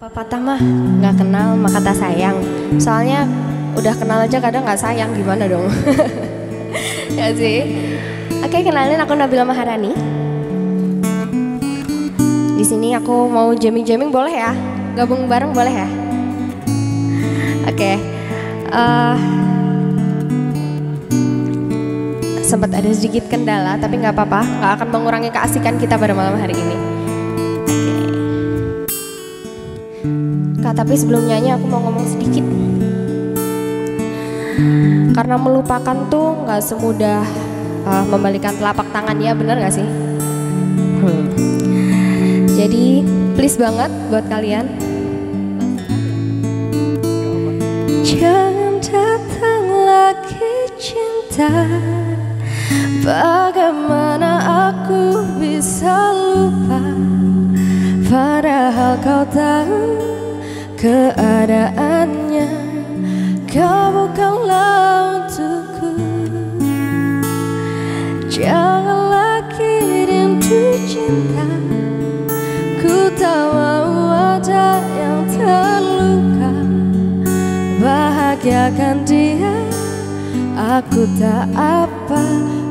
Patah mah nggak kenal maka tak sayang. Soalnya udah kenal aja kadang nggak sayang gimana dong? ya sih. Oke kenalin aku Nabila Maharani. Di sini aku mau jamming-jamming boleh ya? Gabung bareng boleh ya? Oke. Uh, sempat ada sedikit kendala tapi nggak apa-apa, nggak akan mengurangi keasikan kita pada malam hari ini. Kak, tapi sebelum nyanyi aku mau ngomong sedikit. Karena melupakan tuh nggak semudah uh, membalikan telapak tangan ya, bener gak sih? Hmm. Jadi please banget buat kalian. Jangan datang lagi cinta. Bagaimana aku bisa lupa? Padahal kau tahu keadaannya. Kau bukanlah untukku. Janganlah rindu cinta. Ku tak mau ada yang terluka. Bahagiakan dia. Aku tak apa.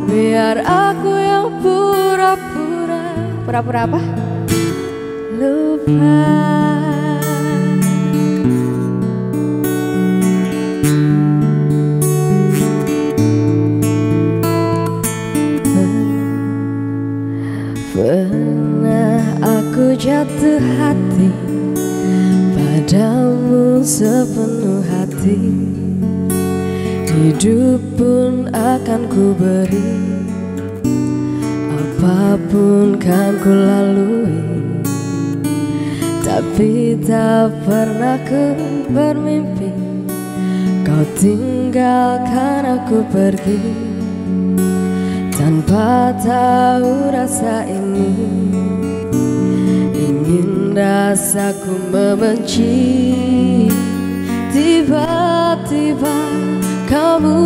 Biar aku yang pura-pura. Pura-pura apa? Lupa jatuh hati Padamu sepenuh hati. Hidup pun akan ku beri Apa pun kan ku lalui. Tapi tak pernah ku bermimpi Kau tinggalkan aku pergi. Tanpa tahu rasa ini rasaku membenci. Tiba-tiba kamu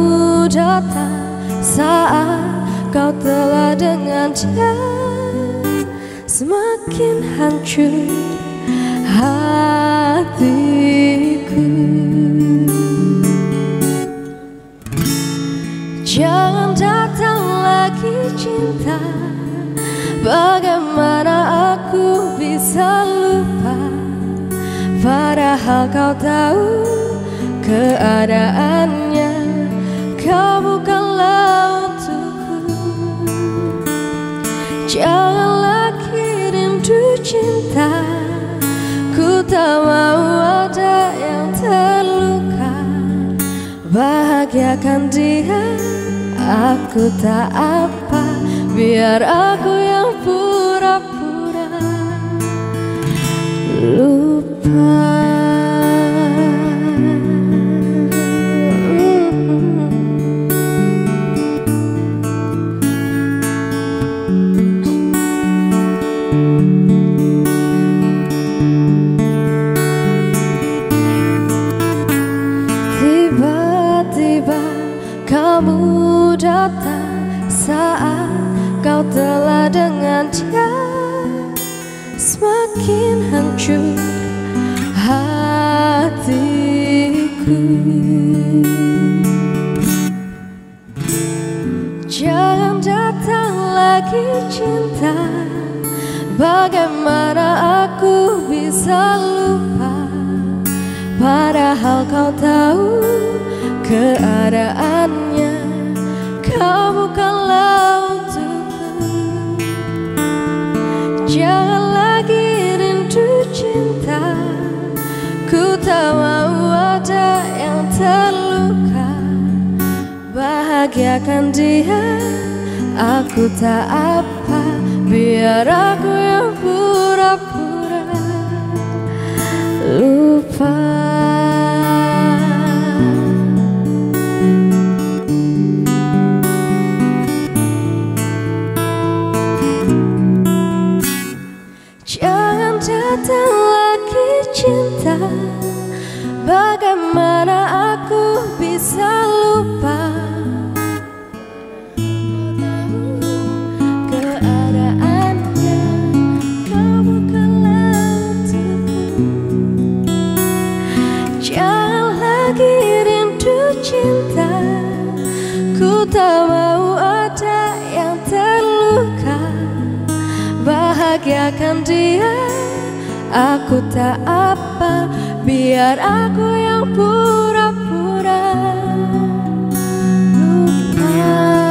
datang saat kau telah dengan dia Semakin hancur hatiku. Jangan datang lagi cinta Bagaimana aku bisa lupa? Padahal kau tahu keadaannya. Kau bukanlah untukku. Jangan lagi rindu cinta. Ku tak mau ada yang terluka. Bahagiakan dia Aku tak apa. Biar aku kamu datang saat kau telah Semakin hancur hatiku. Jangan datang lagi cinta. Bagaimana aku bisa lupa? Padahal kau tahu keadaannya. Kau Bahagiakan dia. Aku tak apa Biar aku yang pura-pura Lupa. Datang lagi cinta. Bagaimana aku bisa Bahagiakan dia Aku tak apa. Biar aku yang pura-pura. Lupa